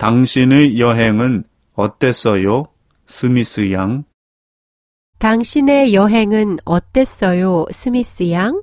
당신의 여행은 어땠어요, 스미스 양? 당신의 여행은 어땠어요, 스미스 양?